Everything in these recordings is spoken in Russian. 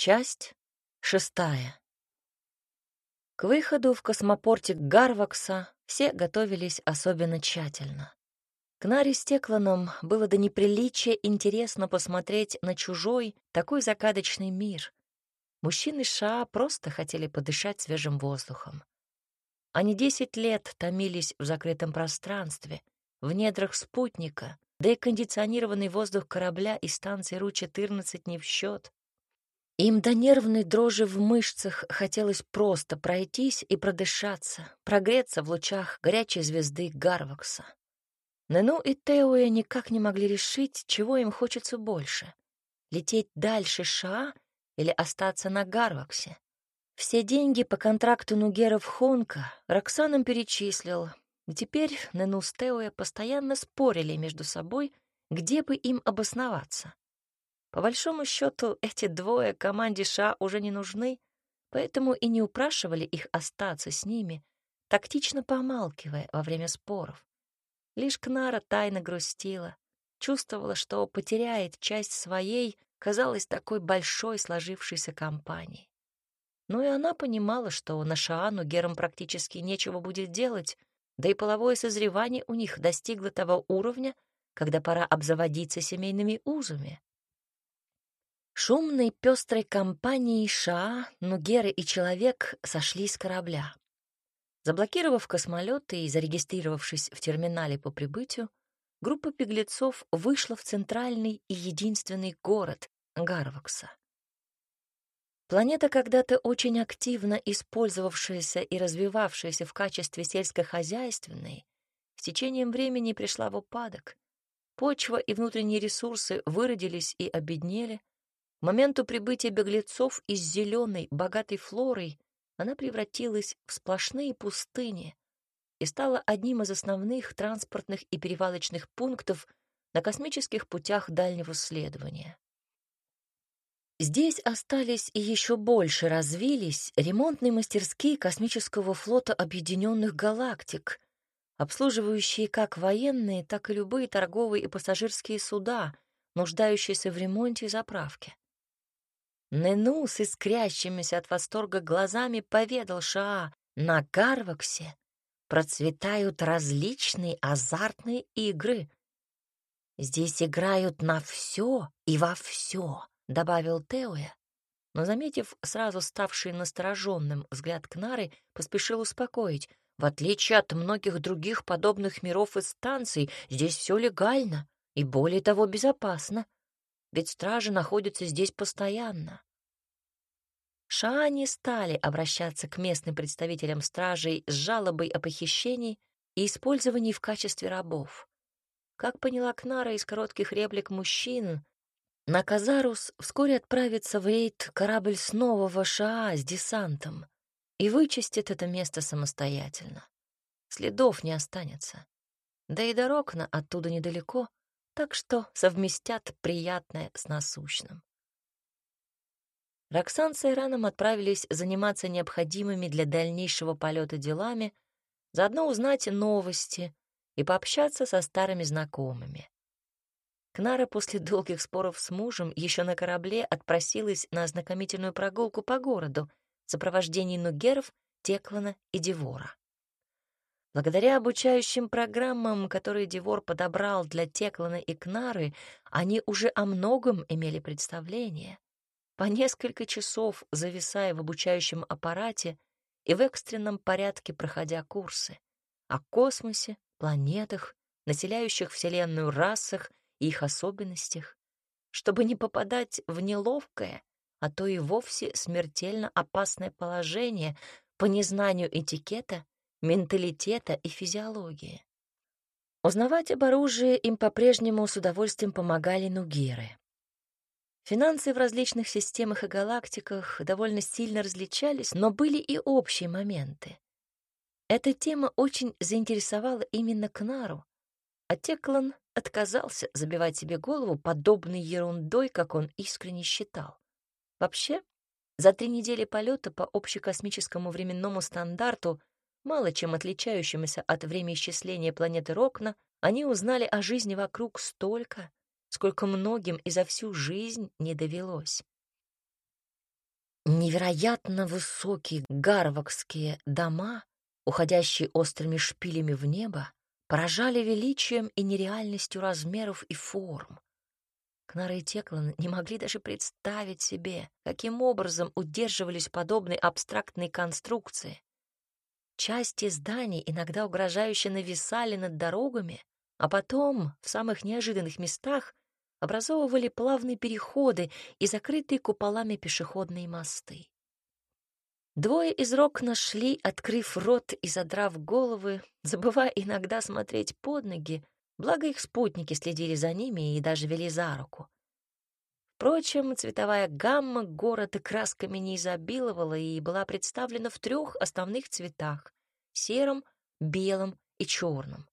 Часть шестая. К выходу в космопортик Гарвакса все готовились особенно тщательно. К с Текланом было до неприличия интересно посмотреть на чужой, такой загадочный мир. Мужчины Ша просто хотели подышать свежим воздухом. Они десять лет томились в закрытом пространстве, в недрах спутника, да и кондиционированный воздух корабля и станции Ру-14 не в счет. Им до нервной дрожи в мышцах хотелось просто пройтись и продышаться, прогреться в лучах горячей звезды Гарвакса. Нену и Теуя никак не могли решить, чего им хочется больше — лететь дальше Ша или остаться на Гарваксе. Все деньги по контракту Нугеров Хонка Роксанам перечислил, и теперь Нену с Теуя постоянно спорили между собой, где бы им обосноваться. По большому счету, эти двое команде Ша уже не нужны, поэтому и не упрашивали их остаться с ними, тактично помалкивая во время споров. Лишь Кнара тайно грустила, чувствовала, что потеряет часть своей, казалось, такой большой сложившейся компании. Но и она понимала, что на Шаану Герам практически нечего будет делать, да и половое созревание у них достигло того уровня, когда пора обзаводиться семейными узами. Шумной пестрой компанией Шаа, Нугеры и Человек сошли с корабля. Заблокировав космолеты и зарегистрировавшись в терминале по прибытию, группа беглецов вышла в центральный и единственный город Гарвакса. Планета, когда-то очень активно использовавшаяся и развивавшаяся в качестве сельскохозяйственной, с течением времени пришла в упадок. Почва и внутренние ресурсы выродились и обеднели, к моменту прибытия беглецов из зеленой, богатой флорой она превратилась в сплошные пустыни и стала одним из основных транспортных и перевалочных пунктов на космических путях дальнего следования. Здесь остались и еще больше развились ремонтные мастерские космического флота Объединенных Галактик, обслуживающие как военные, так и любые торговые и пассажирские суда, нуждающиеся в ремонте и заправке. Нену с искрящимися от восторга глазами поведал Шаа, на Гарваксе процветают различные азартные игры. Здесь играют на все и во все, добавил Теоя, но, заметив сразу ставший настороженным взгляд Кнары, поспешил успокоить. В отличие от многих других подобных миров и станций, здесь все легально и, более того, безопасно ведь стражи находятся здесь постоянно. Ша не стали обращаться к местным представителям стражей с жалобой о похищении и использовании в качестве рабов. Как поняла Кнара из коротких реплик мужчин, на Казарус вскоре отправится в рейд корабль с нового Шаа с десантом и вычистит это место самостоятельно. Следов не останется. Да и дорог на оттуда недалеко, так что совместят приятное с насущным. Роксан с Айраном отправились заниматься необходимыми для дальнейшего полета делами, заодно узнать новости и пообщаться со старыми знакомыми. Кнара после долгих споров с мужем еще на корабле отпросилась на ознакомительную прогулку по городу в сопровождении нугеров, Теклана и Девора. Благодаря обучающим программам, которые Девор подобрал для Теклана и Кнары, они уже о многом имели представление. По несколько часов зависая в обучающем аппарате и в экстренном порядке проходя курсы о космосе, планетах, населяющих Вселенную расах и их особенностях, чтобы не попадать в неловкое, а то и вовсе смертельно опасное положение по незнанию этикета менталитета и физиологии. Узнавать об оружии им по-прежнему с удовольствием помогали нугеры. Финансы в различных системах и галактиках довольно сильно различались, но были и общие моменты. Эта тема очень заинтересовала именно Кнару, а Теклан отказался забивать себе голову подобной ерундой, как он искренне считал. Вообще, за три недели полета по общекосмическому временному стандарту мало чем отличающемуся от времяисчисления планеты Рокна, они узнали о жизни вокруг столько, сколько многим и за всю жизнь не довелось. Невероятно высокие гарвакские дома, уходящие острыми шпилями в небо, поражали величием и нереальностью размеров и форм. Кнара и Теклан не могли даже представить себе, каким образом удерживались подобные абстрактные конструкции. Части зданий иногда угрожающе нависали над дорогами, а потом, в самых неожиданных местах, образовывали плавные переходы и закрытые куполами пешеходные мосты. Двое из рок нашли, открыв рот и задрав головы, забывая иногда смотреть под ноги, благо их спутники следили за ними и даже вели за руку. Впрочем, цветовая гамма города красками не изобиловала и была представлена в трех основных цветах — сером, белом и черном.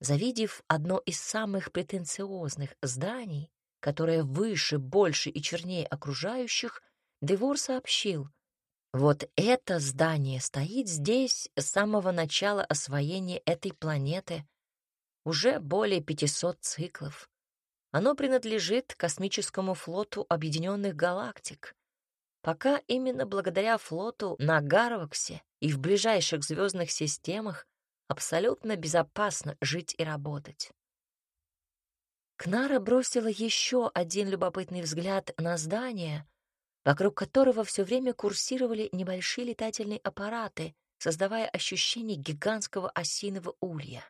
Завидев одно из самых претенциозных зданий, которое выше, больше и чернее окружающих, Девор сообщил — вот это здание стоит здесь с самого начала освоения этой планеты. Уже более 500 циклов. Оно принадлежит космическому флоту Объединенных Галактик. Пока именно благодаря флоту на Гарваксе и в ближайших звездных системах абсолютно безопасно жить и работать. Кнара бросила еще один любопытный взгляд на здание — вокруг которого все время курсировали небольшие летательные аппараты, создавая ощущение гигантского осиного улья.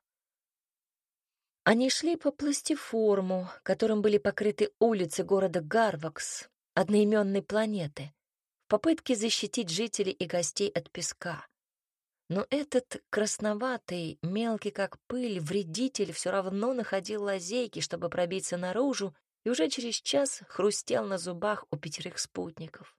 Они шли по пластиформу, которым были покрыты улицы города Гарвакс, одноименной планеты, в попытке защитить жителей и гостей от песка. Но этот красноватый, мелкий как пыль, вредитель все равно находил лазейки, чтобы пробиться наружу и уже через час хрустел на зубах у пятерых спутников.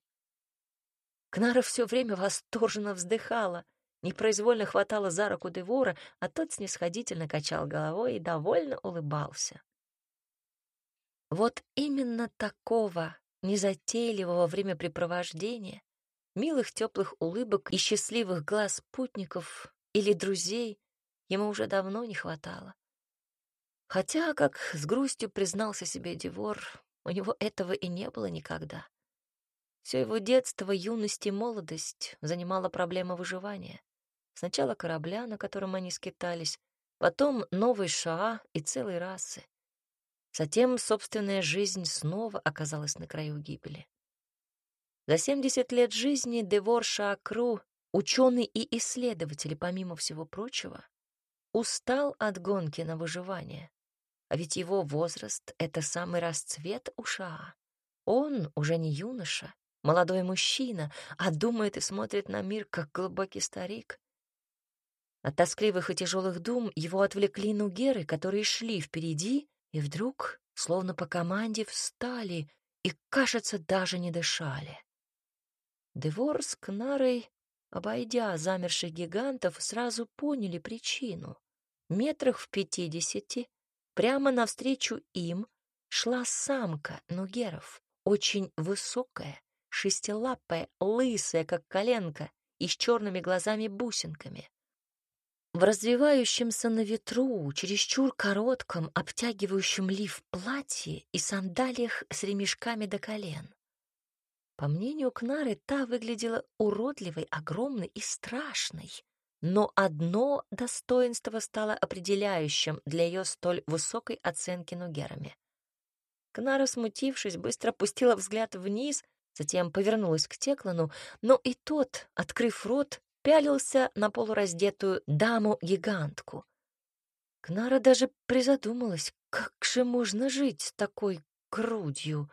Кнара все время восторженно вздыхала, непроизвольно хватала за руку Девора, а тот снисходительно качал головой и довольно улыбался. Вот именно такого незатейливого времяпрепровождения, милых теплых улыбок и счастливых глаз спутников или друзей ему уже давно не хватало. Хотя, как с грустью признался себе Девор, у него этого и не было никогда. Все его детство, юность и молодость занимала проблема выживания. Сначала корабля, на котором они скитались, потом новый Шаа и целой расы. Затем собственная жизнь снова оказалась на краю гибели. За 70 лет жизни Девор Шаакру, ученый и исследователь, помимо всего прочего, устал от гонки на выживание. А ведь его возраст — это самый расцвет уша. Он уже не юноша, молодой мужчина, а думает и смотрит на мир, как глубокий старик. От тоскливых и тяжелых дум его отвлекли нугеры, которые шли впереди, и вдруг, словно по команде, встали и, кажется, даже не дышали. Девор с Кнарой, обойдя замерших гигантов, сразу поняли причину. Метрах в пятидесяти Прямо навстречу им шла самка нугеров, очень высокая, шестилапая, лысая, как коленка, и с черными глазами-бусинками. В развивающемся на ветру, чересчур коротком, обтягивающем лиф платье и сандалиях с ремешками до колен. По мнению Кнары, та выглядела уродливой, огромной и страшной. Но одно достоинство стало определяющим для ее столь высокой оценки нугерами. Кнара, смутившись, быстро опустила взгляд вниз, затем повернулась к Теклану, но и тот, открыв рот, пялился на полураздетую даму-гигантку. Кнара даже призадумалась, как же можно жить с такой грудью.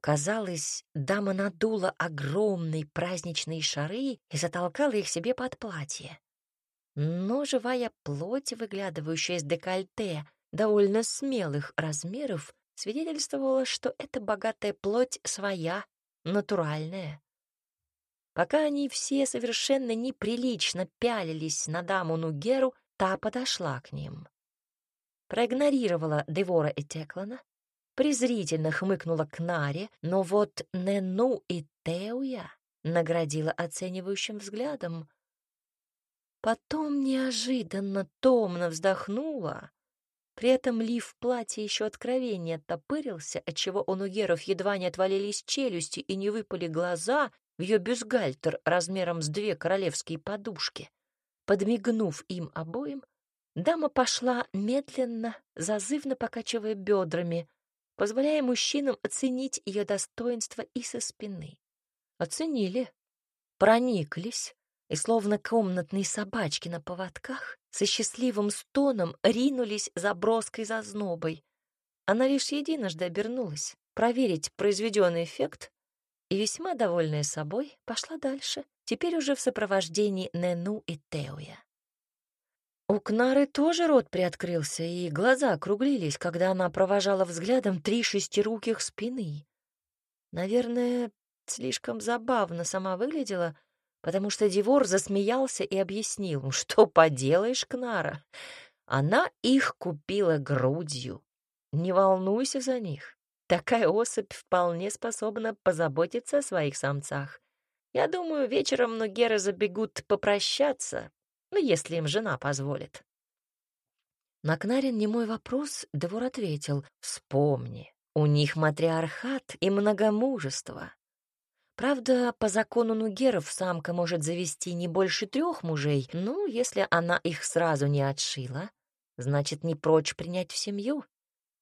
Казалось, дама надула огромные праздничные шары и затолкала их себе под платье. Но живая плоть, выглядывающая из декольте довольно смелых размеров, свидетельствовала, что эта богатая плоть своя, натуральная. Пока они все совершенно неприлично пялились на даму Нугеру, та подошла к ним. Проигнорировала Девора и Теклана, презрительно хмыкнула к Наре, но вот Нену и Теуя наградила оценивающим взглядом. Потом неожиданно томно вздохнула При этом лиф платья еще откровение оттопырился, отчего у Нугеров едва не отвалились челюсти и не выпали глаза в ее бюстгальтер размером с две королевские подушки. Подмигнув им обоим, дама пошла медленно, зазывно покачивая бедрами, позволяя мужчинам оценить ее достоинство и со спины. Оценили, прониклись, и словно комнатные собачки на поводках со счастливым стоном ринулись за броской зазнобой. Она лишь единожды обернулась проверить произведенный эффект и, весьма довольная собой, пошла дальше, теперь уже в сопровождении Нену и Теуя. У Кнары тоже рот приоткрылся, и глаза округлились, когда она провожала взглядом три шестируких спины. Наверное, слишком забавно сама выглядела — потому что Дивор засмеялся и объяснил, что поделаешь, Кнара, она их купила грудью. Не волнуйся за них. Такая особь вполне способна позаботиться о своих самцах. Я думаю, вечером Нугеры забегут попрощаться, ну, если им жена позволит. На Кнарин немой вопрос Девор ответил, «Вспомни, у них матриархат и многомужество. Правда, по закону Нугеров самка может завести не больше трех мужей, ну, если она их сразу не отшила, значит, не прочь принять в семью.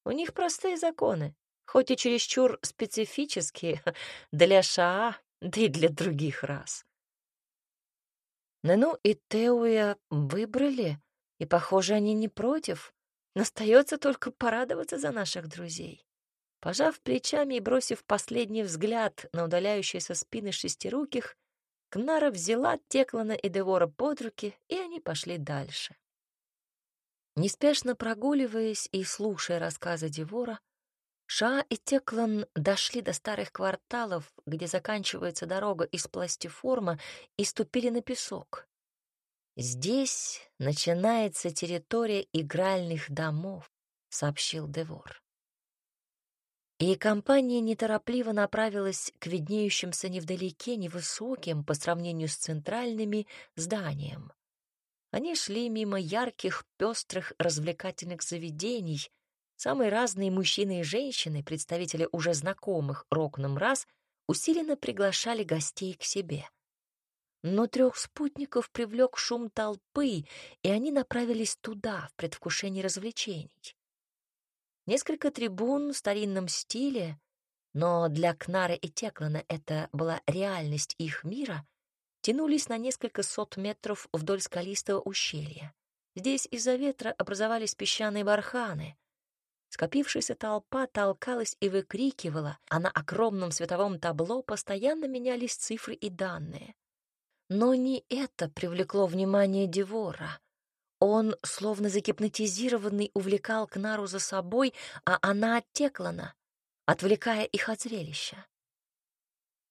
У них простые законы, хоть и чересчур специфические для Шаа, да и для других рас. Нену и Теуя выбрали, и, похоже, они не против. Остается только порадоваться за наших друзей. Пожав плечами и бросив последний взгляд на удаляющиеся спины шестируких, Кнара взяла Теклана и Девора под руки, и они пошли дальше. Неспешно прогуливаясь и слушая рассказы Девора, Ша и Теклан дошли до старых кварталов, где заканчивается дорога из пластиформа, и ступили на песок. «Здесь начинается территория игральных домов», — сообщил Девор и компания неторопливо направилась к виднеющимся невдалеке невысоким по сравнению с центральными зданиям. Они шли мимо ярких, пестрых развлекательных заведений. Самые разные мужчины и женщины, представители уже знакомых рокном раз, усиленно приглашали гостей к себе. Но трех спутников привлек шум толпы, и они направились туда, в предвкушении развлечений. Несколько трибун в старинном стиле, но для Кнары и Теклана это была реальность их мира, тянулись на несколько сот метров вдоль скалистого ущелья. Здесь из-за ветра образовались песчаные барханы. Скопившаяся толпа толкалась и выкрикивала, а на огромном световом табло постоянно менялись цифры и данные. Но не это привлекло внимание Девора. Он, словно загипнотизированный, увлекал Кнару за собой, а она от Теклана, отвлекая их от зрелища.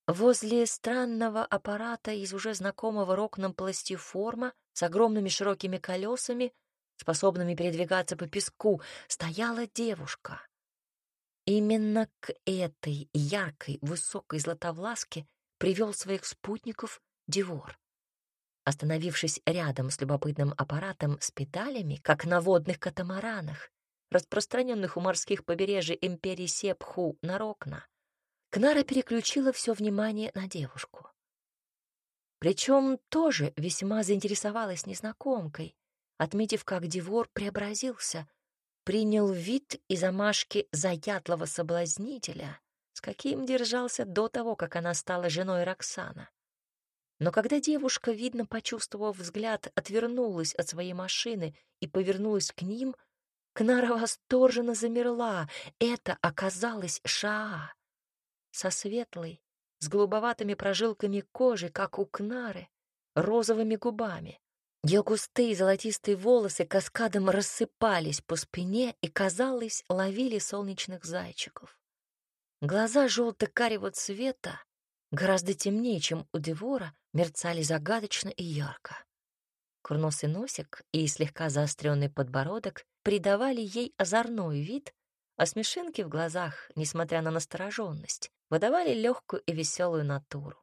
Возле странного аппарата из уже знакомого рокном пластиформа с огромными широкими колесами, способными передвигаться по песку, стояла девушка. Именно к этой яркой, высокой златовласке привел своих спутников Девор. Остановившись рядом с любопытным аппаратом с педалями, как на водных катамаранах, распространенных у морских побережий империи Сепху на Рокна, Кнара переключила все внимание на девушку. Причем тоже весьма заинтересовалась незнакомкой, отметив, как Девор преобразился, принял вид и замашки заядлого соблазнителя, с каким держался до того, как она стала женой Роксана. Но когда девушка, видно, почувствовав взгляд, отвернулась от своей машины и повернулась к ним, Кнара восторженно замерла. Это оказалось Шаа. Со светлой, с голубоватыми прожилками кожи, как у Кнары, розовыми губами. Ее густые золотистые волосы каскадом рассыпались по спине и, казалось, ловили солнечных зайчиков. Глаза желто-карего цвета гораздо темнее, чем у Девора, мерцали загадочно и ярко. Курносый носик и слегка заостренный подбородок придавали ей озорной вид, а смешинки в глазах, несмотря на настороженность, выдавали легкую и веселую натуру.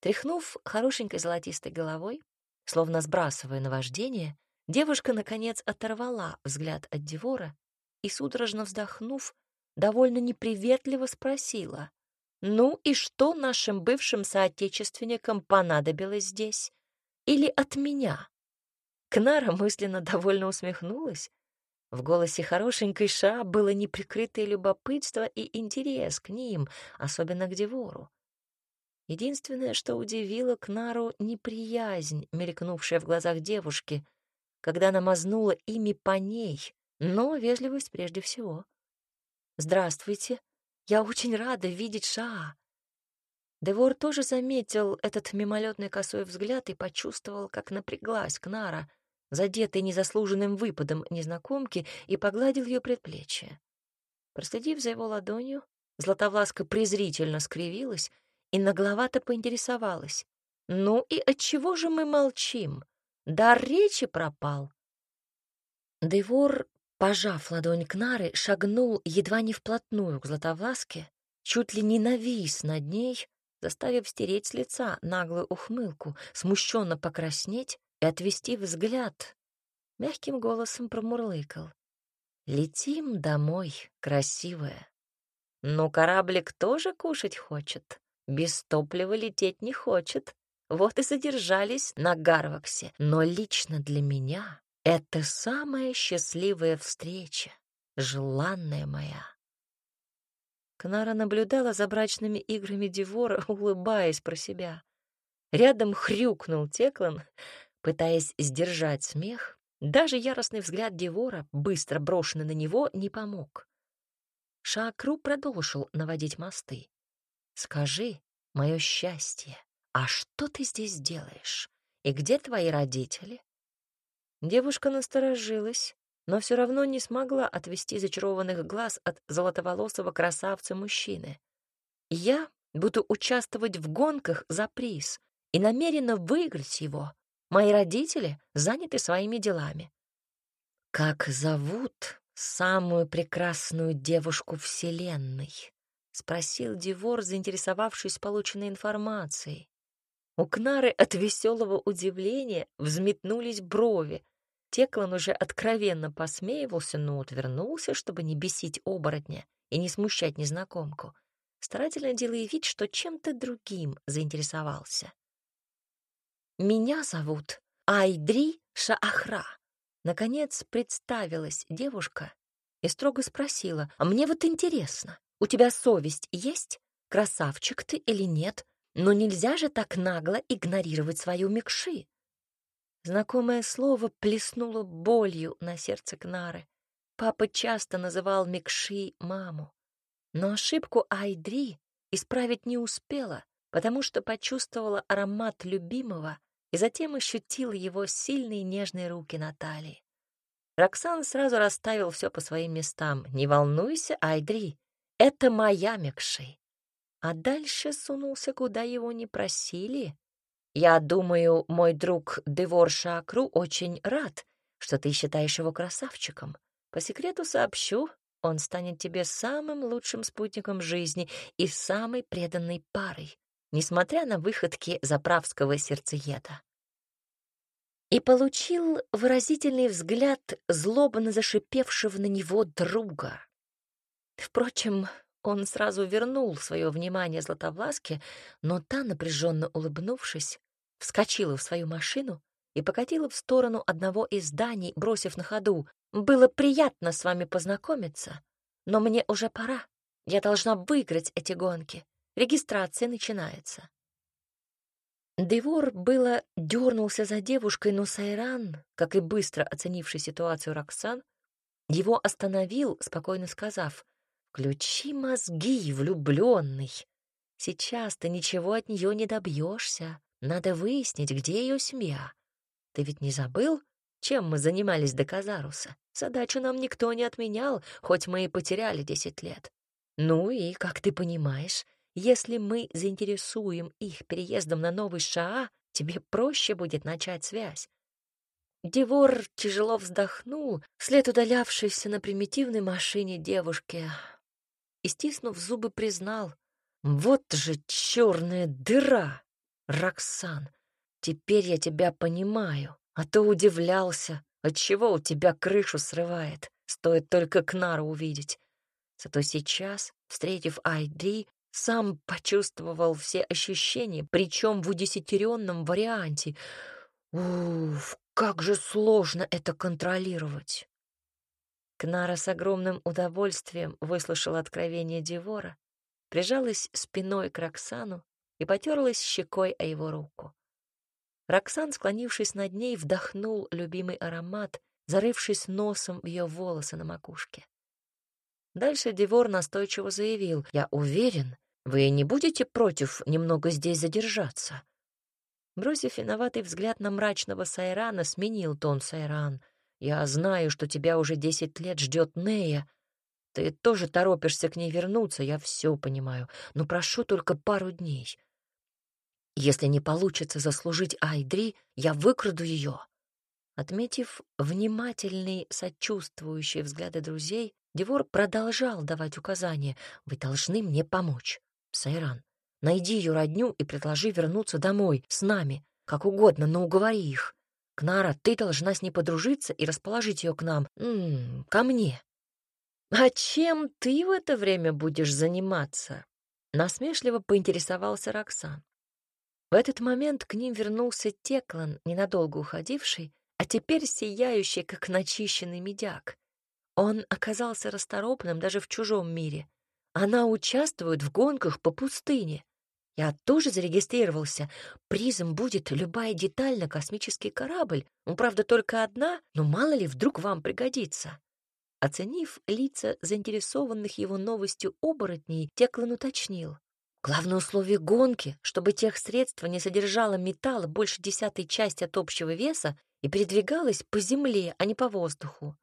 Тряхнув хорошенькой золотистой головой, словно сбрасывая наваждение, Девушка, наконец, оторвала взгляд от Девора и, судорожно вздохнув, довольно неприветливо спросила. «Ну и что нашим бывшим соотечественникам понадобилось здесь? Или от меня?» Кнара мысленно довольно усмехнулась. В голосе хорошенькой Ша было неприкрытое любопытство и интерес к ним, особенно к Девору. Единственное, что удивило Кнару — неприязнь, мелькнувшая в глазах девушки, когда она мазнула ими по ней, но вежливость прежде всего. «Здравствуйте. Я очень рада видеть Шаа». Девор тоже заметил этот мимолетный косой взгляд и почувствовал, как напряглась Кнара, задетый незаслуженным выпадом незнакомки, и погладил ее предплечье. Проследив за его ладонью, Златовласка презрительно скривилась и нагловато поинтересовалась. «Ну и отчего же мы молчим? Дар речи пропал». Девор, пожав ладонь Кнары, шагнул едва не вплотную к Златовласке, чуть ли не навис над ней, заставив стереть с лица наглую ухмылку, смущенно покраснеть и отвести взгляд. Мягким голосом промурлыкал. «Летим домой, красивая. Но кораблик тоже кушать хочет. Без топлива лететь не хочет. Вот и задержались на Гарваксе. Но лично для меня это самая счастливая встреча, желанная моя. Кнара наблюдала за брачными играми Девора, улыбаясь про себя. Рядом хрюкнул Теклан, пытаясь сдержать смех. Даже яростный взгляд Девора, быстро брошенный на него, не помог. Шакру продолжил наводить мосты. Скажи, мое счастье, а что ты здесь делаешь? И где твои родители? Девушка насторожилась, но все равно не смогла отвести зачарованных глаз от золотоволосого красавца-мужчины. Я буду участвовать в гонках за приз и намерена выиграть его. Мои родители заняты своими делами. Как зовут самую прекрасную девушку Вселенной? — спросил Дивор, заинтересовавшись полученной информацией. У Кнары от веселого удивления взметнулись брови. Теклан уже откровенно посмеивался, но отвернулся, чтобы не бесить оборотня и не смущать незнакомку, старательно делая вид, что чем-то другим заинтересовался. «Меня зовут Айдри Шаахра», — наконец представилась девушка и строго спросила, «А мне вот интересно, у тебя совесть есть? Красавчик ты или нет? Но нельзя же так нагло игнорировать свою Микши. Знакомое слово плеснуло болью на сердце Кнары. Папа часто называл Микши маму. Но ошибку Айдри исправить не успела, потому что почувствовала аромат любимого и затем ощутила его сильные нежные руки Натальи. Роксан сразу расставил все по своим местам. «Не волнуйся, Айдри, это моя Мекши. А дальше сунулся, куда его не просили. Я думаю, мой друг Девор Шакру очень рад, что ты считаешь его красавчиком. По секрету сообщу, он станет тебе самым лучшим спутником жизни и самой преданной парой, несмотря на выходки заправского сердцееда. И получил выразительный взгляд злобно зашипевшего на него друга. Впрочем, он сразу вернул свое внимание Златовласке, но та, напряженно улыбнувшись, вскочила в свою машину и покатила в сторону одного из зданий, бросив на ходу. «Было приятно с вами познакомиться, но мне уже пора. Я должна выиграть эти гонки. Регистрация начинается». Девор было дернулся за девушкой, но Сайран, как и быстро оценивший ситуацию Роксан, его остановил, спокойно сказав, Включи мозги, влюбленный. Сейчас ты ничего от нее не добьешься. Надо выяснить, где ее семья. Ты ведь не забыл, чем мы занимались до Казаруса? Задачу нам никто не отменял, хоть мы и потеряли десять лет. Ну и, как ты понимаешь, если мы заинтересуем их переездом на новый Шаа, тебе проще будет начать связь. Девор тяжело вздохнул, вслед удалявшейся на примитивной машине девушки и, стиснув зубы, признал. «Вот же черная дыра, Роксан! Теперь я тебя понимаю, а то удивлялся, Отчего у тебя крышу срывает? Стоит только Кнару увидеть. Зато сейчас, встретив Айдри, сам почувствовал все ощущения, причем в удесятеренном варианте. Уф, как же сложно это контролировать. Кнара с огромным удовольствием выслушала откровение Девора, прижалась спиной к Роксану и потерлась щекой о его руку. Роксан, склонившись над ней, вдохнул любимый аромат, зарывшись носом в ее волосы на макушке. Дальше Девор настойчиво заявил, «Я уверен, вы не будете против немного здесь задержаться?» Бросив виноватый взгляд на мрачного Сайрана, сменил тон Сайран. «Я знаю, что тебя уже десять лет ждет Нея. Ты тоже торопишься к ней вернуться, я все понимаю, но прошу только пару дней. Если не получится заслужить Айдри, я выкраду ее. Отметив внимательные, сочувствующие взгляды друзей, Девор продолжал давать указания. «Вы должны мне помочь. Сайран, найди ее родню и предложи вернуться домой, с нами, как угодно, но уговори их. Кнара, ты должна с ней подружиться и расположить ее к нам, м -м, ко мне». «А чем ты в это время будешь заниматься?» Насмешливо поинтересовался Роксан. В этот момент к ним вернулся Теклан, ненадолго уходивший, а теперь сияющий, как начищенный медяк. Он оказался расторопным даже в чужом мире. Она участвует в гонках по пустыне. Я тоже зарегистрировался. Призом будет любая деталь на космический корабль. Ну, правда, только одна, но мало ли, вдруг вам пригодится. Оценив лица заинтересованных его новостью оборотней, Теклан уточнил. Главное условие гонки, чтобы тех средства не содержало металла больше десятой части от общего веса и передвигалось по земле, а не по воздуху.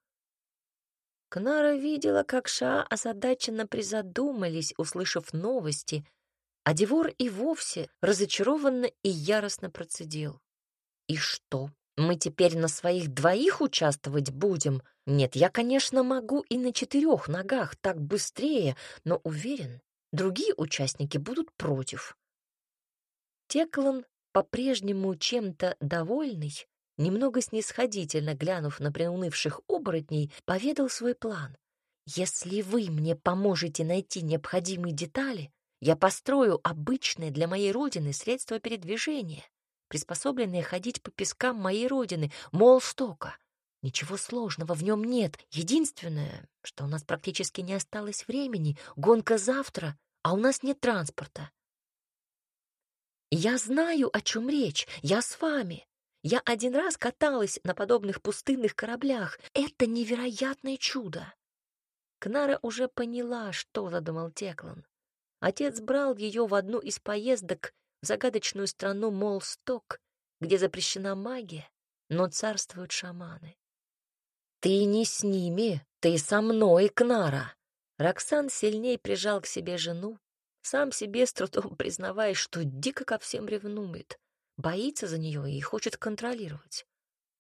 Кнара видела, как Ша озадаченно призадумались, услышав новости, а Девор и вовсе разочарованно и яростно процедил. «И что, мы теперь на своих двоих участвовать будем? Нет, я, конечно, могу и на четырех ногах, так быстрее, но уверен, Другие участники будут против. Теклан, по-прежнему чем-то довольный, немного снисходительно глянув на приунывших оборотней, поведал свой план. «Если вы мне поможете найти необходимые детали, я построю обычное для моей родины средство передвижения, приспособленное ходить по пескам моей родины, Молстока. Ничего сложного в нем нет. Единственное, что у нас практически не осталось времени, гонка завтра, а у нас нет транспорта. Я знаю, о чем речь. Я с вами. Я один раз каталась на подобных пустынных кораблях. Это невероятное чудо. Кнара уже поняла, что задумал Теклан. Отец брал ее в одну из поездок в загадочную страну Молсток, где запрещена магия, но царствуют шаманы. «Ты не с ними, ты со мной, Кнара!» Роксан сильней прижал к себе жену, сам себе с трудом признавая, что дико ко всем ревнует, боится за нее и хочет контролировать.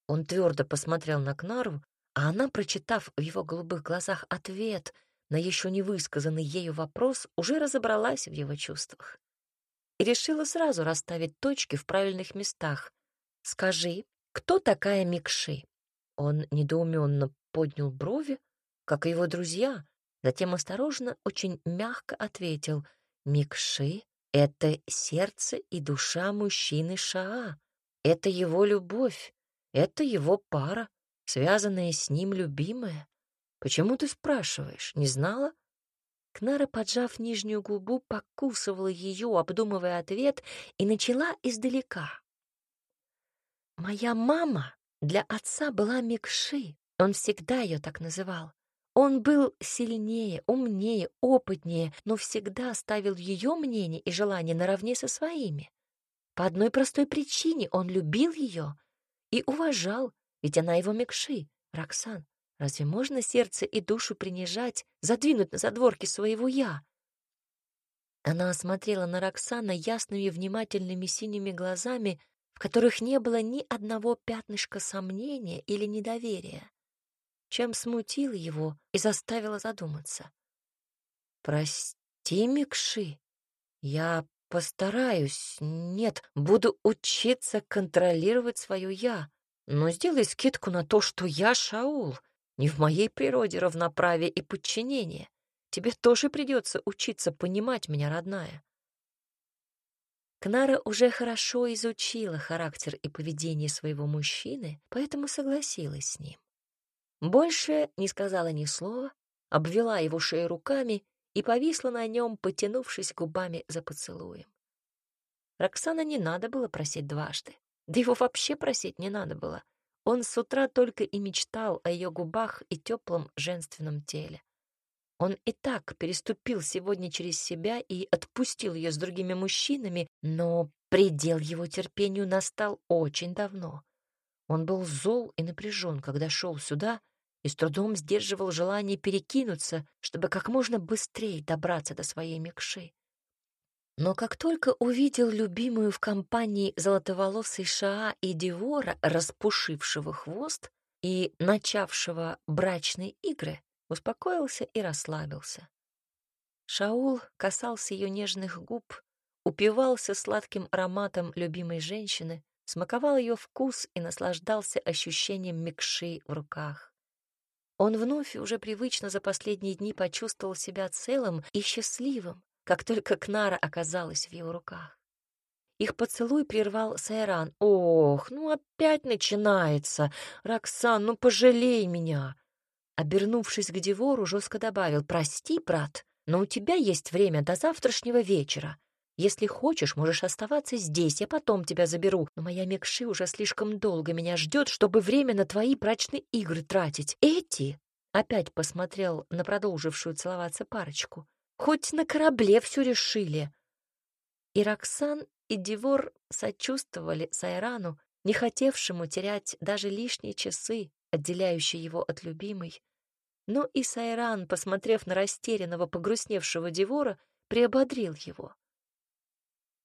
Он твердо посмотрел на Кнару, а она, прочитав в его голубых глазах ответ на еще не высказанный ею вопрос, уже разобралась в его чувствах и решила сразу расставить точки в правильных местах. «Скажи, кто такая Микши?» Он недоуменно поднял брови, как и его друзья, Затем осторожно, очень мягко ответил, «Микши — это сердце и душа мужчины Шаа. Это его любовь, это его пара, связанная с ним любимая. Почему ты спрашиваешь, не знала?» Кнара, поджав нижнюю губу, покусывала ее, обдумывая ответ, и начала издалека. «Моя мама для отца была Микши, он всегда ее так называл. Он был сильнее, умнее, опытнее, но всегда ставил ее мнение и желания наравне со своими. По одной простой причине он любил ее и уважал, ведь она его мекши, Роксан. Разве можно сердце и душу принижать, задвинуть на задворки своего «я»? Она осмотрела на Роксана ясными внимательными синими глазами, в которых не было ни одного пятнышка сомнения или недоверия чем смутила его и заставила задуматься. «Прости, Микши, я постараюсь, нет, буду учиться контролировать свое «я». Но сделай скидку на то, что я Шаул. Не в моей природе равноправие и подчинение. Тебе тоже придется учиться понимать меня, родная. Кнара уже хорошо изучила характер и поведение своего мужчины, поэтому согласилась с ним. Больше не сказала ни слова, обвела его шею руками и повисла на нем, потянувшись губами за поцелуем. Роксана не надо было просить дважды. Да его вообще просить не надо было. Он с утра только и мечтал о ее губах и теплом женственном теле. Он и так переступил сегодня через себя и отпустил ее с другими мужчинами, но предел его терпению настал очень давно. Он был зол и напряжен, когда шел сюда, и с трудом сдерживал желание перекинуться, чтобы как можно быстрее добраться до своей мекши. Но как только увидел любимую в компании золотоволосой Шаа и Девора, распушившего хвост и начавшего брачные игры, успокоился и расслабился. Шаул касался ее нежных губ, упивался сладким ароматом любимой женщины, смаковал ее вкус и наслаждался ощущением микши в руках. Он вновь уже привычно за последние дни почувствовал себя целым и счастливым, как только Кнара оказалась в его руках. Их поцелуй прервал Сайран. «Ох, ну опять начинается! Роксан, ну пожалей меня!» Обернувшись к Девору, жестко добавил, «Прости, брат, но у тебя есть время до завтрашнего вечера. Если хочешь, можешь оставаться здесь, я потом тебя заберу, но моя Мекши уже слишком долго меня ждет, чтобы время на твои брачные игры тратить. Эти...» Опять посмотрел на продолжившую целоваться парочку. «Хоть на корабле все решили». И Роксан, и Девор сочувствовали Сайрану, не хотевшему терять даже лишние часы, отделяющий его от любимой. Но и Сайран, посмотрев на растерянного, погрустневшего Девора, приободрил его.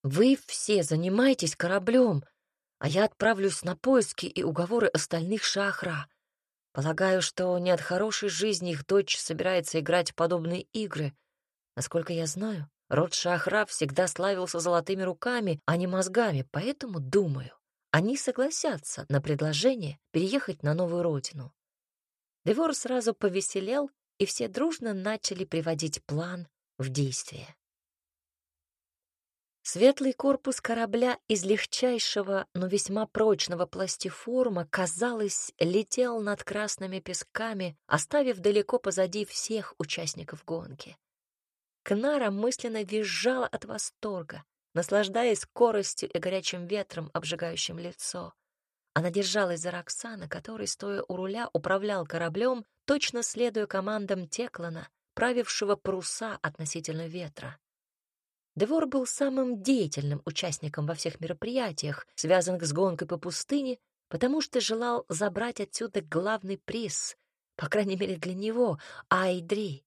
«Вы все занимаетесь кораблем, а я отправлюсь на поиски и уговоры остальных шахра. Полагаю, что не от хорошей жизни их дочь собирается играть в подобные игры. Насколько я знаю, род шахра всегда славился золотыми руками, а не мозгами, поэтому, думаю, они согласятся на предложение переехать на новую родину. Девор сразу повеселел, и все дружно начали приводить план в действие. Светлый корпус корабля из легчайшего, но весьма прочного пластиформа, казалось, летел над красными песками, оставив далеко позади всех участников гонки. Кнара мысленно визжала от восторга наслаждаясь скоростью и горячим ветром, обжигающим лицо. Она держалась за Роксана, который, стоя у руля, управлял кораблем, точно следуя командам Теклана, правившего паруса относительно ветра. Девор был самым деятельным участником во всех мероприятиях, связанных с гонкой по пустыне, потому что желал забрать отсюда главный приз, по крайней мере для него, Айдри,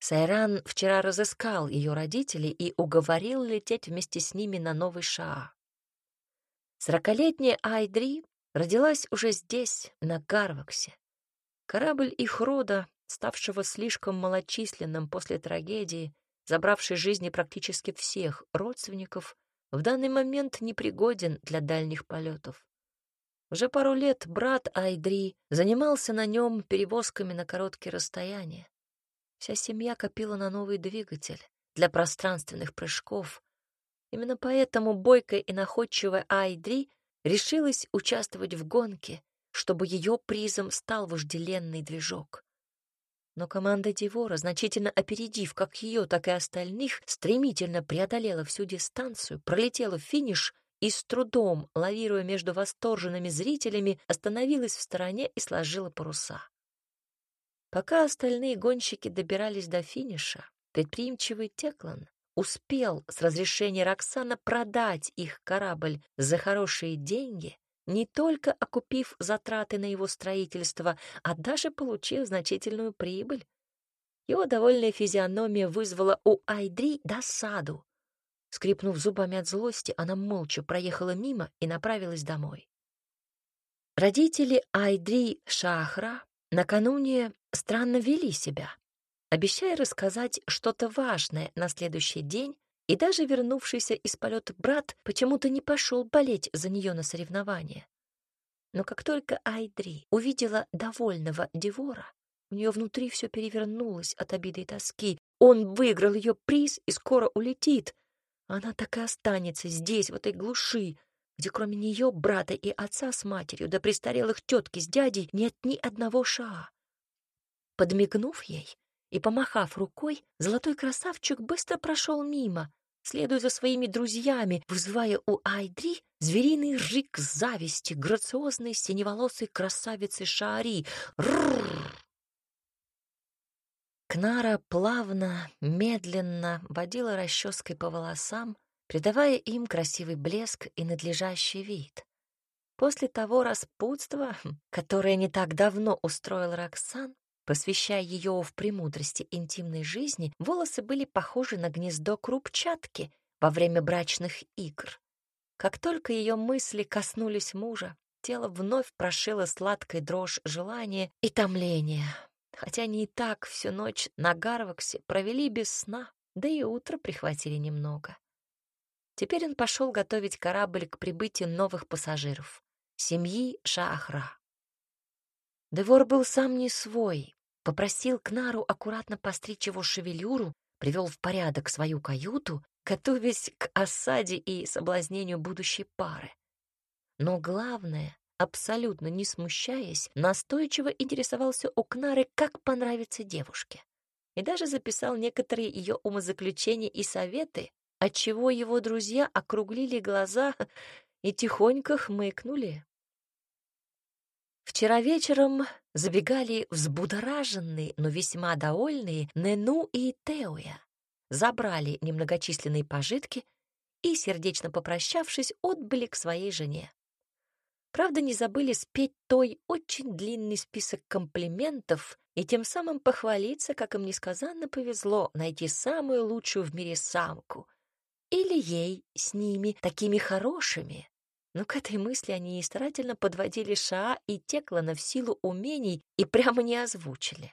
Сайран вчера разыскал ее родителей и уговорил лететь вместе с ними на Новый Шаа. Сорокалетняя Айдри родилась уже здесь, на Гарваксе. Корабль их рода, ставшего слишком малочисленным после трагедии, забравший жизни практически всех родственников, в данный момент непригоден для дальних полетов. Уже пару лет брат Айдри занимался на нем перевозками на короткие расстояния. Вся семья копила на новый двигатель для пространственных прыжков. Именно поэтому бойкая и находчивая Айдри решилась участвовать в гонке, чтобы ее призом стал вожделенный движок. Но команда Дивора, значительно опередив как ее, так и остальных, стремительно преодолела всю дистанцию, пролетела финиш и с трудом, лавируя между восторженными зрителями, остановилась в стороне и сложила паруса. Пока остальные гонщики добирались до финиша, предприимчивый Теклан успел с разрешения Роксана продать их корабль за хорошие деньги, не только окупив затраты на его строительство, а даже получив значительную прибыль. Его довольная физиономия вызвала у Айдри досаду. Скрипнув зубами от злости, она молча проехала мимо и направилась домой. Родители Айдри Шахра накануне странно вели себя, обещая рассказать что-то важное на следующий день, и даже вернувшийся из полета брат почему-то не пошел болеть за нее на соревнования. Но как только Айдри увидела довольного Девора, у нее внутри все перевернулось от обиды и тоски. Он выиграл ее приз и скоро улетит. Она так и останется здесь, в этой глуши, где кроме нее, брата и отца с матерью, да престарелых тетки с дядей нет ни одного шаа. Подмигнув ей и помахав рукой, золотой красавчик быстро прошел мимо, следуя за своими друзьями, вызывая у Айдри звериный рык зависти грациозной синеволосой красавицы Шаари. Кнара плавно, медленно водила расческой по волосам, придавая им красивый блеск и надлежащий вид. После того распутства, которое не так давно устроил Роксан, Посвящая ее в премудрости интимной жизни, волосы были похожи на гнездо крупчатки во время брачных игр. Как только ее мысли коснулись мужа, тело вновь прошило сладкой дрожь желания и томления. Хотя они и так всю ночь на Гарваксе провели без сна, да и утро прихватили немного. Теперь он пошел готовить корабль к прибытию новых пассажиров — семьи Шаахра. Девор был сам не свой, попросил Кнару аккуратно постричь его шевелюру, привел в порядок свою каюту, готовясь к осаде и соблазнению будущей пары. Но главное, абсолютно не смущаясь, настойчиво интересовался у Кнары, как понравится девушке. И даже записал некоторые ее умозаключения и советы, отчего его друзья округлили глаза и тихонько хмыкнули. Вчера вечером забегали взбудораженные, но весьма довольные Нену и Теоя, забрали немногочисленные пожитки и, сердечно попрощавшись, отбыли к своей жене. Правда, не забыли спеть той очень длинный список комплиментов и тем самым похвалиться, как им несказанно повезло найти самую лучшую в мире самку. Или ей с ними, такими хорошими, но к этой мысли они и старательно подводили Шаа и Теклана в силу умений и прямо не озвучили.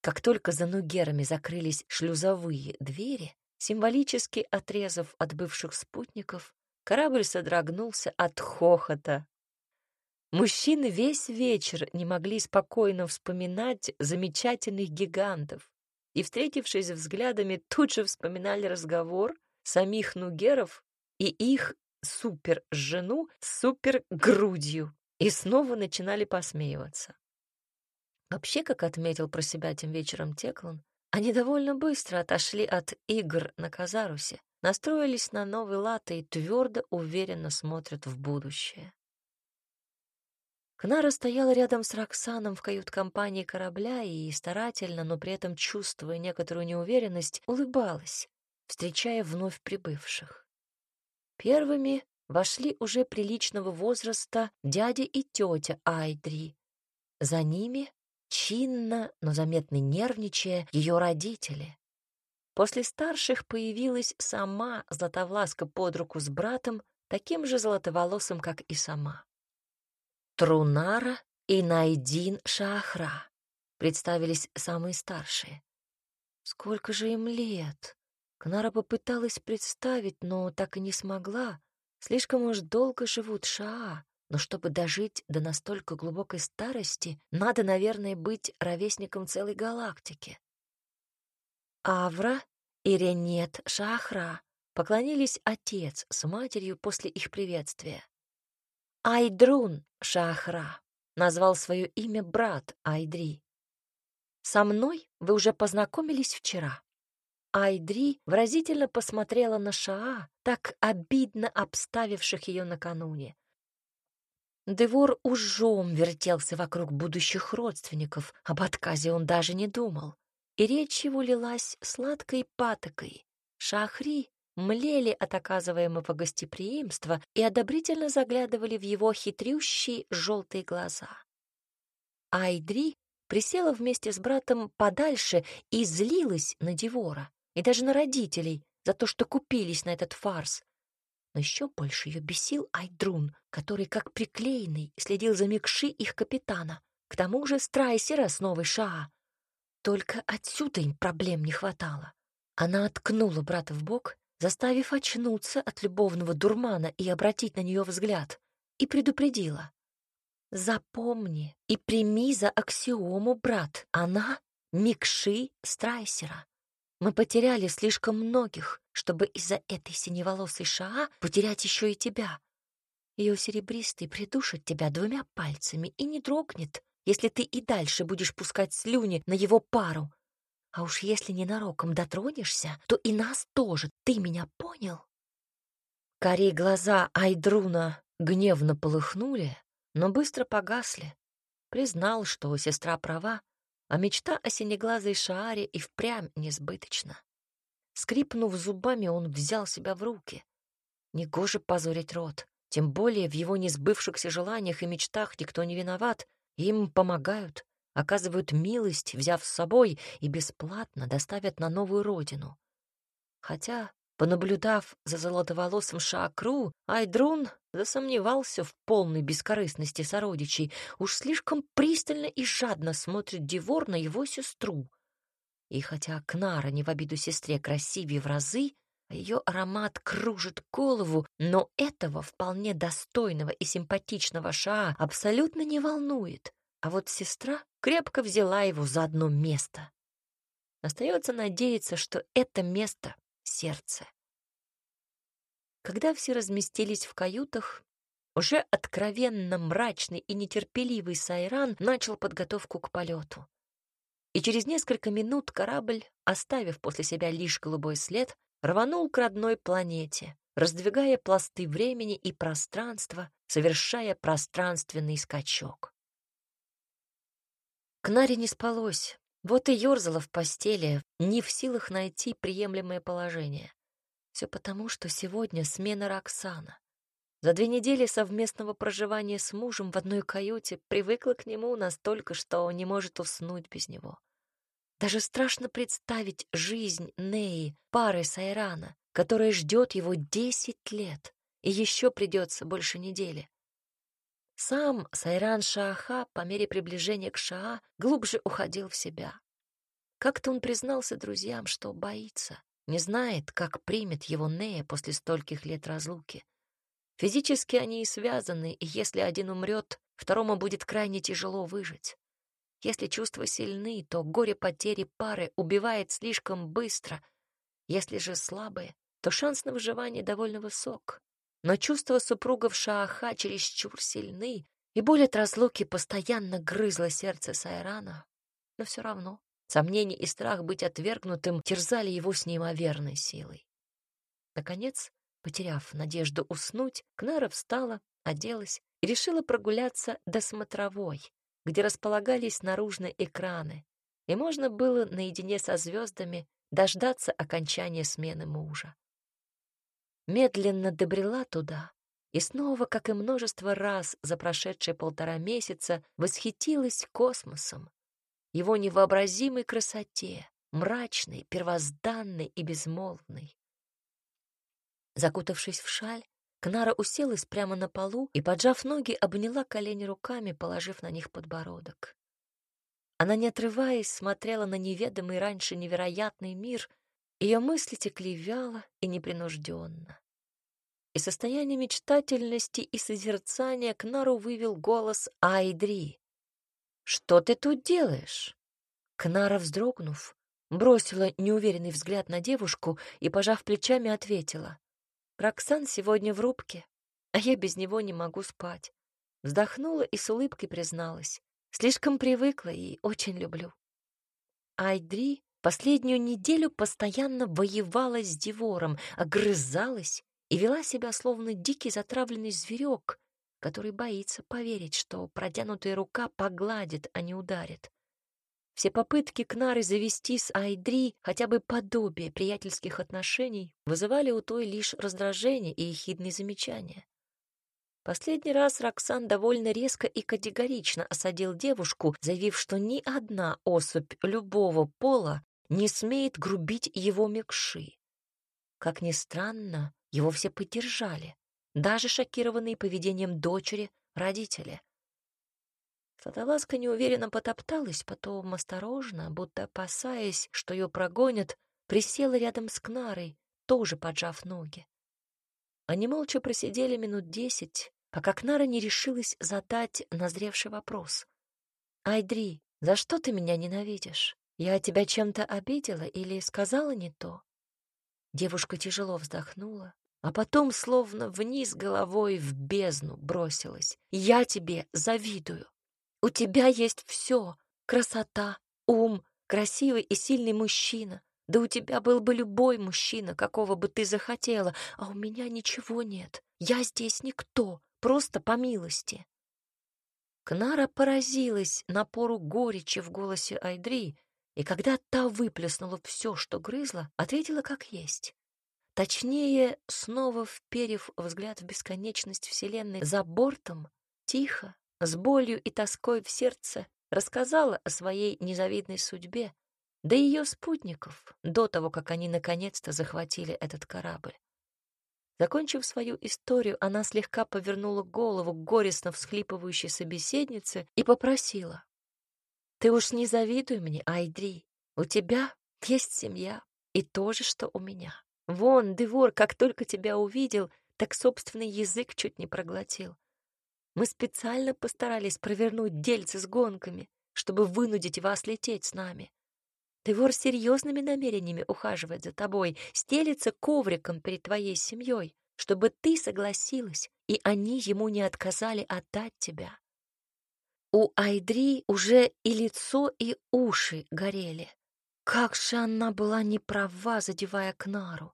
Как только за нугерами закрылись шлюзовые двери, символически отрезав от бывших спутников, корабль содрогнулся от хохота. Мужчины весь вечер не могли спокойно вспоминать замечательных гигантов и, встретившись взглядами, тут же вспоминали разговор самих нугеров и их супер-жену с супер-грудью и снова начинали посмеиваться. Вообще, как отметил про себя тем вечером Теклан, они довольно быстро отошли от игр на Казарусе, настроились на новый лад и твердо, уверенно смотрят в будущее. Кнара стояла рядом с Роксаном в кают-компании корабля и старательно, но при этом чувствуя некоторую неуверенность, улыбалась, встречая вновь прибывших. Первыми вошли уже приличного возраста дядя и тетя Айдри. За ними, чинно, но заметно нервничая, ее родители. После старших появилась сама Златовласка под руку с братом, таким же золотоволосым, как и сама. Трунара и Найдин Шахра представились самые старшие. Сколько же им лет? Кнара попыталась представить, но так и не смогла. Слишком уж долго живут Шаа, но чтобы дожить до настолько глубокой старости, надо, наверное, быть ровесником целой галактики. Авра и Ренет Шахра поклонились отец с матерью после их приветствия. Айдрун Шахра назвал свое имя брат Айдри. «Со мной вы уже познакомились вчера. Айдри выразительно посмотрела на Шаа, так обидно обставивших ее накануне. Девор ужом вертелся вокруг будущих родственников, об отказе он даже не думал. И речь его лилась сладкой патокой. Шахри млели от оказываемого гостеприимства и одобрительно заглядывали в его хитрющие желтые глаза. Айдри присела вместе с братом подальше и злилась на Девора и даже на родителей за то, что купились на этот фарс. Но еще больше ее бесил Айдрун, который, как приклеенный, следил за Микши их капитана. К тому же Страйсера с новой Шаа. Только отсюда им проблем не хватало. Она откнула брата в бок, заставив очнуться от любовного дурмана и обратить на нее взгляд. и предупредила. «Запомни и прими за аксиому, брат, она — Микши Страйсера. Мы потеряли слишком многих, чтобы из-за этой синеволосой Шаа потерять еще и тебя. Ее серебристый придушит тебя двумя пальцами и не дрогнет, если ты и дальше будешь пускать слюни на его пару. А уж если ненароком дотронешься, то и нас тоже. Ты меня понял?» Карие глаза Айдруна гневно полыхнули, но быстро погасли. Признал, что сестра права, а мечта о синеглазой Шааре и впрямь несбыточна. Скрипнув зубами, он взял себя в руки. Негоже позорить рот, тем более в его несбывшихся желаниях и мечтах никто не виноват, им помогают, оказывают милость, взяв с собой, и бесплатно доставят на новую родину. Хотя Понаблюдав за золотоволосым Шаакру, Айдрун засомневался в полной бескорыстности сородичей. Уж слишком пристально и жадно смотрит Дивор на его сестру. И хотя Кнара не в обиду сестре красивее в разы, ее аромат кружит голову, но этого вполне достойного и симпатичного Шаа абсолютно не волнует. А вот сестра крепко взяла его за одно место. Остается надеяться, что это место сердце. Когда все разместились в каютах, уже откровенно мрачный и нетерпеливый Сайран начал подготовку к полету. И через несколько минут корабль, оставив после себя лишь голубой след, рванул к родной планете, раздвигая пласты времени и пространства, совершая пространственный скачок. Кнаре не спалось. Вот и ёрзала в постели, не в силах найти приемлемое положение. Все потому, что сегодня смена Роксана. За две недели совместного проживания с мужем в одной каюте привыкла к нему настолько, что не может уснуть без него. Даже страшно представить жизнь Неи, пары Сайрана, которая ждет его десять лет, и еще придется больше недели. Сам Сайран Шааха по мере приближения к Шаа глубже уходил в себя. Как-то он признался друзьям, что боится, не знает, как примет его Нея после стольких лет разлуки. Физически они и связаны, и если один умрет, второму будет крайне тяжело выжить. Если чувства сильны, то горе потери пары убивает слишком быстро. Если же слабые, то шанс на выживание довольно высок. Но чувства супругов Шааха чересчур сильны, и боль от разлуки постоянно грызла сердце Сайрана. Но все равно сомнение и страх быть отвергнутым терзали его с неимоверной силой. Наконец, потеряв надежду уснуть, Кнара встала, оделась и решила прогуляться до смотровой, где располагались наружные экраны, и можно было наедине со звездами дождаться окончания смены мужа медленно добрела туда и снова, как и множество раз за прошедшие полтора месяца, восхитилась космосом, его невообразимой красоте, мрачной, первозданной и безмолвной. Закутавшись в шаль, Кнара уселась прямо на полу и, поджав ноги, обняла колени руками, положив на них подбородок. Она, не отрываясь, смотрела на неведомый раньше невероятный мир — ее мысли текли вяло и непринужденно. Из состояния мечтательности и созерцания к Нару вывел голос Айдри. «Что ты тут делаешь?» Кнара, вздрогнув, бросила неуверенный взгляд на девушку и, пожав плечами, ответила. «Роксан сегодня в рубке, а я без него не могу спать». Вздохнула и с улыбкой призналась. Слишком привыкла и очень люблю. Айдри Последнюю неделю постоянно воевала с Дивором, огрызалась и вела себя словно дикий затравленный зверек, который боится поверить, что протянутая рука погладит, а не ударит. Все попытки Кнары завести с Айдри хотя бы подобие приятельских отношений вызывали у той лишь раздражение и ехидные замечания. Последний раз Роксан довольно резко и категорично осадил девушку, заявив, что ни одна особь любого пола не смеет грубить его мекши. Как ни странно, его все поддержали, даже шокированные поведением дочери родители. Сладоласка неуверенно потопталась, потом осторожно, будто опасаясь, что ее прогонят, присела рядом с Кнарой, тоже поджав ноги. Они молча просидели минут десять, пока Кнара не решилась задать назревший вопрос. «Айдри, за что ты меня ненавидишь? Я тебя чем-то обидела или сказала не то?» Девушка тяжело вздохнула, а потом словно вниз головой в бездну бросилась. «Я тебе завидую. У тебя есть все — красота, ум, красивый и сильный мужчина. Да у тебя был бы любой мужчина, какого бы ты захотела, а у меня ничего нет. Я здесь никто, просто по милости». Кнара поразилась напору горечи в голосе Айдри, и когда та выплеснула все, что грызла, ответила как есть. Точнее, снова вперев взгляд в бесконечность Вселенной за бортом, тихо, с болью и тоской в сердце, рассказала о своей незавидной судьбе, да ее спутников, до того, как они наконец-то захватили этот корабль. Закончив свою историю, она слегка повернула голову к горестно всхлипывающей собеседнице и попросила. «Ты уж не завидуй мне, Айдри. У тебя есть семья, и то же, что у меня. Вон, Девор, как только тебя увидел, так собственный язык чуть не проглотил. Мы специально постарались провернуть дельцы с гонками, чтобы вынудить вас лететь с нами. Девор серьезными намерениями ухаживает за тобой, стелится ковриком перед твоей семьей, чтобы ты согласилась, и они ему не отказали отдать тебя. У Айдри уже и лицо, и уши горели. Как же она была не права, задевая Кнару.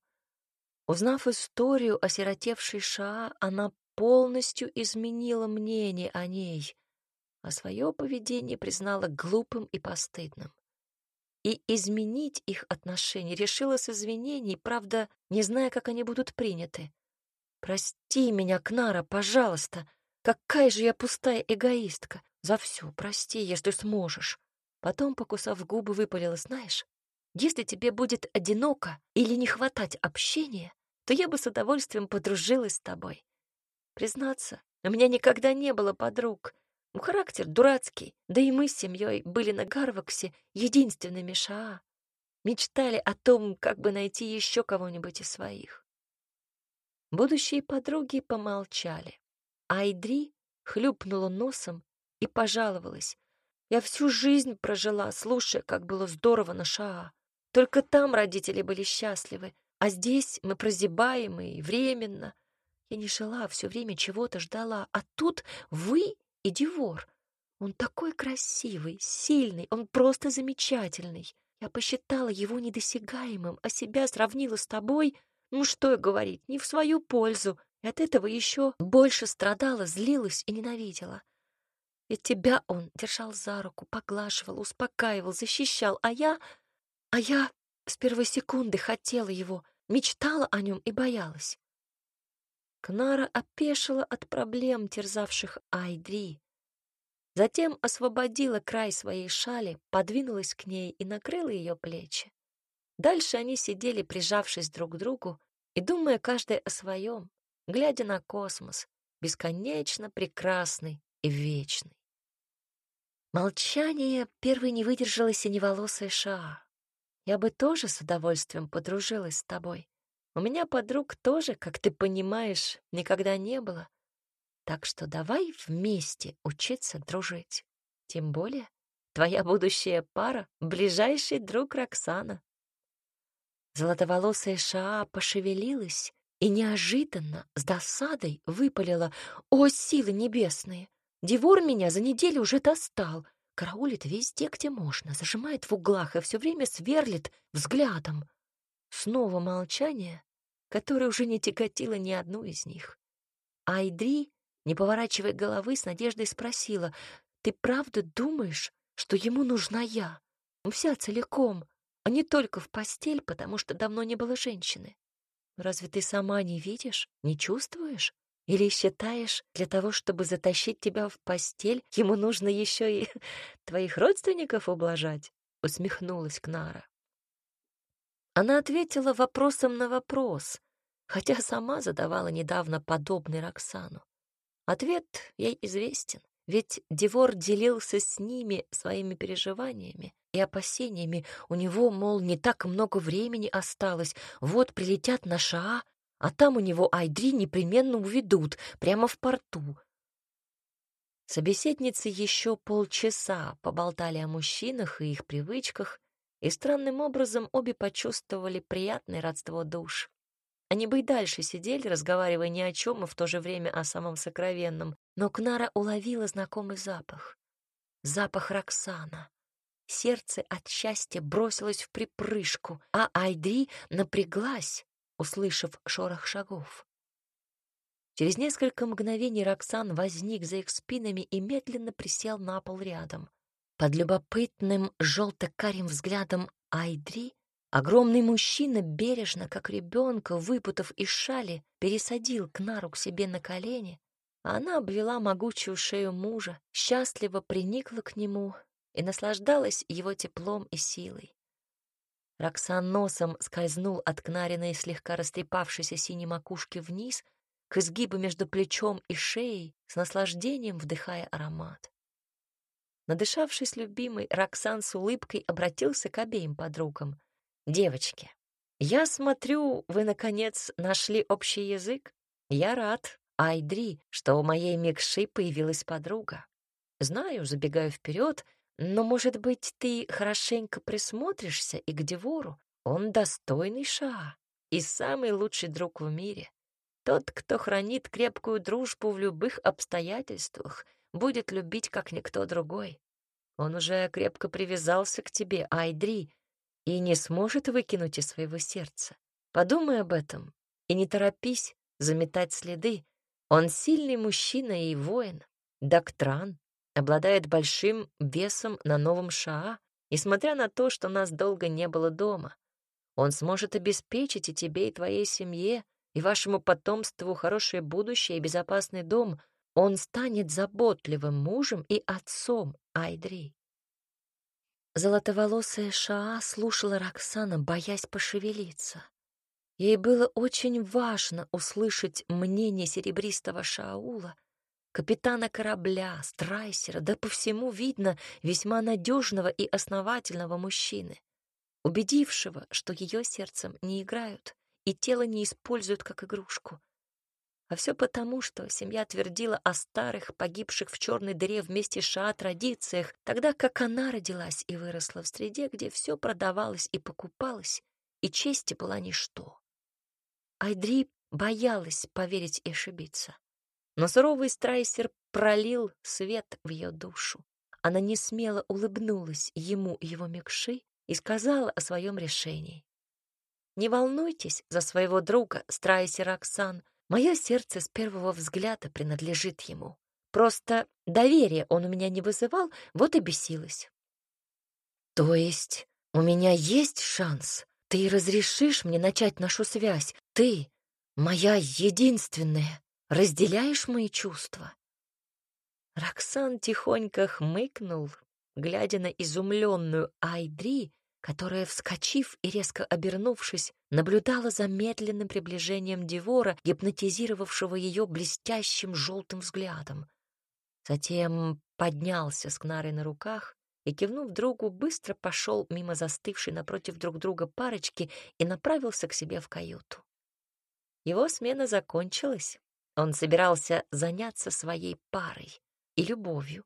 Узнав историю осиротевшей Шаа, она полностью изменила мнение о ней, а свое поведение признала глупым и постыдным. И изменить их отношения решила с извинений, правда, не зная, как они будут приняты. «Прости меня, Кнара, пожалуйста. Какая же я пустая эгоистка. За все прости, если сможешь». Потом, покусав губы, выпалила, знаешь, если тебе будет одиноко или не хватать общения, то я бы с удовольствием подружилась с тобой. Признаться, у меня никогда не было подруг. Характер дурацкий, да и мы с семьей были на Гарваксе единственными шаа. Мечтали о том, как бы найти еще кого-нибудь из своих. Будущие подруги помолчали. Айдри хлюпнула носом и пожаловалась. Я всю жизнь прожила, слушая, как было здорово на Шаа. Только там родители были счастливы, а здесь мы прозябаем и временно. Я не жила, все время чего-то ждала. А тут вы и Дивор. Он такой красивый, сильный, он просто замечательный. Я посчитала его недосягаемым, а себя сравнила с тобой. Ну что я говорить, не в свою пользу. И от этого еще больше страдала, злилась и ненавидела. Ведь тебя он держал за руку, поглаживал, успокаивал, защищал, а я... А я с первой секунды хотела его, мечтала о нем и боялась. Кнара опешила от проблем, терзавших Айдри. Затем освободила край своей шали, подвинулась к ней и накрыла ее плечи. Дальше они сидели, прижавшись друг к другу, и думая каждый о своем, глядя на космос, бесконечно прекрасный и вечный. Молчание первой не выдержала синеволосая Шаа. Я бы тоже с удовольствием подружилась с тобой. У меня подруг тоже, как ты понимаешь, никогда не было. Так что давай вместе учиться дружить. Тем более твоя будущая пара — ближайший друг Роксана. Золотоволосая Шаа пошевелилась и неожиданно с досадой выпалила «О, силы небесные! Девор меня за неделю уже достал!» Караулит везде, где можно, зажимает в углах и все время сверлит взглядом. Снова молчание, которое уже не тяготило ни одну из них. Айдри, не поворачивая головы, с надеждой спросила, «Ты правда думаешь, что ему нужна я? Вся целиком, а не только в постель, потому что давно не было женщины? Разве ты сама не видишь, не чувствуешь? Или считаешь, для того, чтобы затащить тебя в постель, ему нужно еще и твоих родственников ублажать?» — усмехнулась Кнара. Она ответила вопросом на вопрос, хотя сама задавала недавно подобный Роксану. Ответ ей известен, ведь Девор делился с ними своими переживаниями и опасениями. У него, мол, не так много времени осталось, вот прилетят на Шаа, а там у него Айдри непременно уведут, прямо в порту. Собеседницы еще полчаса поболтали о мужчинах и их привычках, и странным образом обе почувствовали приятное родство душ. Они бы и дальше сидели, разговаривая ни о чем и в то же время о самом сокровенном, но Кнара уловила знакомый запах. Запах Роксана. Сердце от счастья бросилось в припрыжку, а Айдри напряглась, услышав шорох шагов. Через несколько мгновений Роксан возник за их спинами и медленно присел на пол рядом. Под любопытным желто-карим взглядом Айдри огромный мужчина бережно, как ребенка, выпутав из шали, пересадил Кнару к себе на колени, а она обвела могучую шею мужа, счастливо приникла к нему и наслаждалась его теплом и силой. Роксан носом скользнул от Кнариной слегка растрепавшейся синей макушки вниз — к изгибу между плечом и шеей, с наслаждением вдыхая аромат. Надышавшись любимой, Роксан с улыбкой обратился к обеим подругам. «Девочки, я смотрю, вы, наконец, нашли общий язык. Я рад, Айдри, что у моей Микши появилась подруга. Знаю, забегаю вперед, но, может быть, ты хорошенько присмотришься и к Девору. Он достойный Ша и самый лучший друг в мире. Тот, кто хранит крепкую дружбу в любых обстоятельствах, будет любить, как никто другой. Он уже крепко привязался к тебе, Айдри, и не сможет выкинуть из своего сердца. Подумай об этом и не торопись заметать следы. Он сильный мужчина и воин, доктран, обладает большим весом на новом Шаа, несмотря на то, что нас долго не было дома. Он сможет обеспечить и тебе, и твоей семье и вашему потомству хорошее будущее и безопасный дом, он станет заботливым мужем и отцом Айдри. Золотоволосая Шаа слушала Роксана, боясь пошевелиться. Ей было очень важно услышать мнение серебристого Шаула, капитана корабля, страйсера, да по всему видно весьма надежного и основательного мужчины, убедившего, что ее сердцем не играют и тело не используют как игрушку. А все потому, что семья твердила о старых, погибших в черной дыре вместе Ша традициях, тогда как она родилась и выросла в среде, где все продавалось и покупалось, и чести была ничто. Айдри боялась поверить и ошибиться. Но суровый страйсер пролил свет в ее душу. Она не смело улыбнулась ему и его мекши и сказала о своем решении. Не волнуйтесь за своего друга, Страйси Роксан. Мое сердце с первого взгляда принадлежит ему. Просто доверие он у меня не вызывал, вот и бесилась. То есть у меня есть шанс? Ты разрешишь мне начать нашу связь? Ты, моя единственная, разделяешь мои чувства? Роксан тихонько хмыкнул, глядя на изумленную Айдри, которая, вскочив и резко обернувшись, наблюдала за медленным приближением Девора, гипнотизировавшего ее блестящим желтым взглядом. Затем поднялся с Кнарой на руках и, кивнув другу, быстро пошел мимо застывшей напротив друг друга парочки и направился к себе в каюту. Его смена закончилась. Он собирался заняться своей парой и любовью,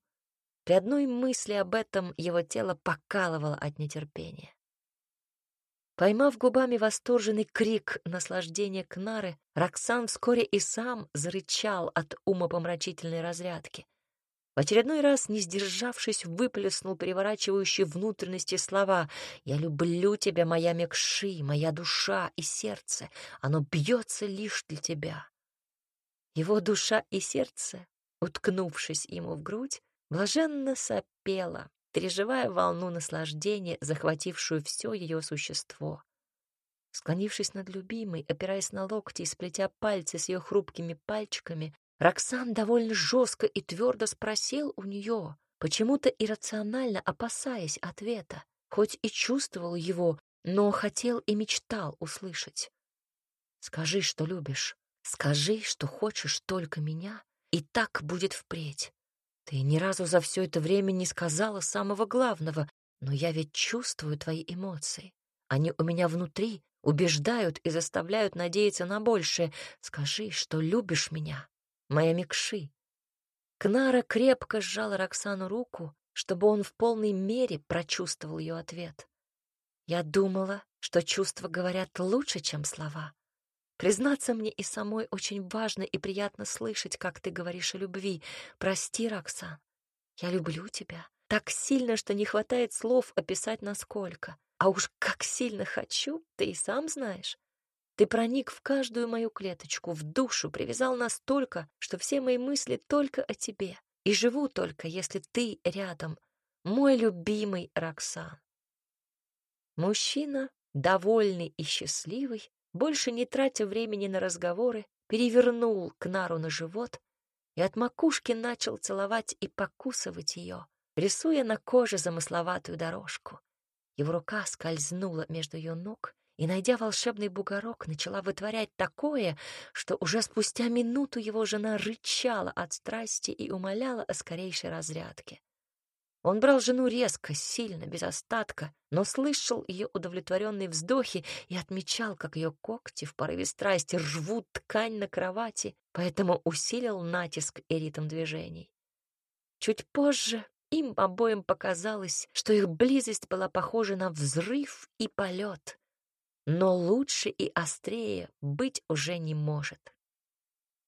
при одной мысли об этом его тело покалывало от нетерпения. Поймав губами восторженный крик наслаждения Кнары, Роксан вскоре и сам зарычал от умопомрачительной разрядки. В очередной раз, не сдержавшись, выплеснул переворачивающие внутренности слова «Я люблю тебя, моя мекши, моя душа и сердце. Оно бьется лишь для тебя». Его душа и сердце, уткнувшись ему в грудь, блаженно сопела, переживая волну наслаждения, захватившую все ее существо. Склонившись над любимой, опираясь на локти и сплетя пальцы с ее хрупкими пальчиками, Роксан довольно жестко и твердо спросил у нее, почему-то иррационально опасаясь ответа, хоть и чувствовал его, но хотел и мечтал услышать. «Скажи, что любишь, скажи, что хочешь только меня, и так будет впредь. Ты ни разу за все это время не сказала самого главного, но я ведь чувствую твои эмоции. Они у меня внутри, убеждают и заставляют надеяться на большее. Скажи, что любишь меня, моя Микши. Кнара крепко сжала Роксану руку, чтобы он в полной мере прочувствовал ее ответ. Я думала, что чувства говорят лучше, чем слова. Признаться мне и самой очень важно и приятно слышать, как ты говоришь о любви. Прости, Роксан, я люблю тебя так сильно, что не хватает слов описать насколько. А уж как сильно хочу, ты и сам знаешь. Ты проник в каждую мою клеточку, в душу, привязал настолько, что все мои мысли только о тебе. И живу только, если ты рядом, мой любимый Роксан. Мужчина, довольный и счастливый, больше не тратя времени на разговоры, перевернул Кнару на живот и от макушки начал целовать и покусывать ее, рисуя на коже замысловатую дорожку. Его рука скользнула между ее ног и, найдя волшебный бугорок, начала вытворять такое, что уже спустя минуту его жена рычала от страсти и умоляла о скорейшей разрядке. Он брал жену резко, сильно, без остатка, но слышал ее удовлетворенные вздохи и отмечал, как ее когти в порыве страсти рвут ткань на кровати, поэтому усилил натиск и ритм движений. Чуть позже им обоим показалось, что их близость была похожа на взрыв и полет, но лучше и острее быть уже не может.